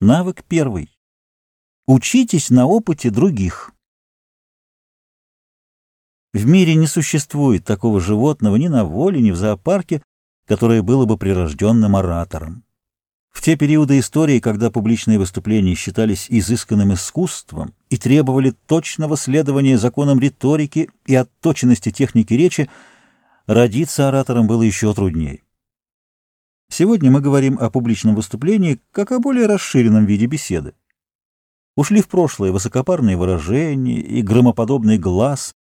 Навык первый. Учитесь на опыте других. В мире не существует такого животного ни на воле, ни в зоопарке, которое было бы прирожденным оратором. В те периоды истории, когда публичные выступления считались изысканным искусством и требовали точного следования законам риторики и отточенности техники речи, родиться оратором было еще труднее. Сегодня мы говорим о публичном выступлении как о более расширенном виде беседы. Ушли в прошлое высокопарные выражения и громоподобный глаз.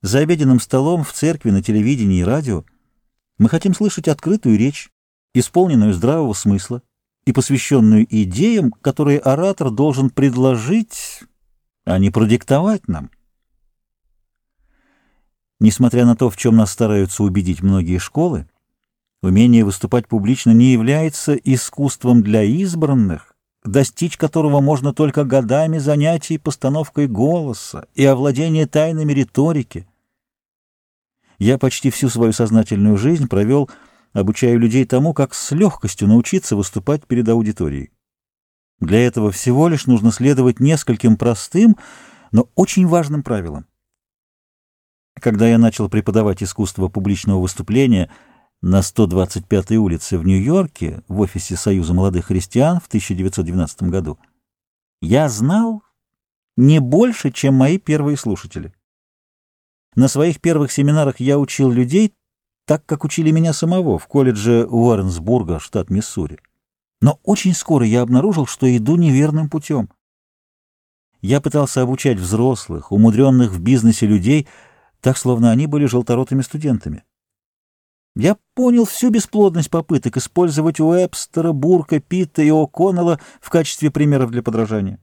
За обеденным столом, в церкви, на телевидении и радио мы хотим слышать открытую речь, исполненную здравого смысла и посвященную идеям, которые оратор должен предложить, а не продиктовать нам. Несмотря на то, в чем нас стараются убедить многие школы, умение выступать публично не является искусством для избранных, достичь которого можно только годами занятий постановкой голоса и овладения тайнами риторики. Я почти всю свою сознательную жизнь провел, обучая людей тому, как с легкостью научиться выступать перед аудиторией. Для этого всего лишь нужно следовать нескольким простым, но очень важным правилам. Когда я начал преподавать искусство публичного выступления на 125-й улице в Нью-Йорке в офисе Союза молодых христиан в 1912 году, я знал не больше, чем мои первые слушатели. На своих первых семинарах я учил людей так, как учили меня самого в колледже Уорренсбурга, штат Миссури. Но очень скоро я обнаружил, что иду неверным путем. Я пытался обучать взрослых, умудренных в бизнесе людей, так, словно они были желторотыми студентами. Я понял всю бесплодность попыток использовать Уэбстера, Бурка, Питта и О'Коннелла в качестве примеров для подражания.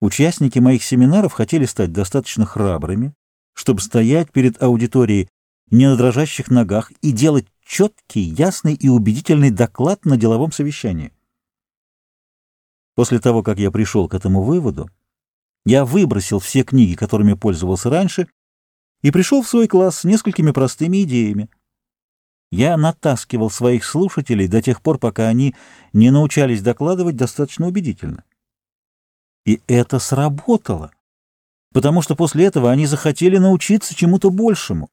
Участники моих семинаров хотели стать достаточно храбрыми, чтобы стоять перед аудиторией не на дрожащих ногах и делать четкий, ясный и убедительный доклад на деловом совещании. После того, как я пришел к этому выводу, я выбросил все книги, которыми пользовался раньше, и пришел в свой класс с несколькими простыми идеями. Я натаскивал своих слушателей до тех пор, пока они не научались докладывать достаточно убедительно. И это сработало, потому что после этого они захотели научиться чему-то большему.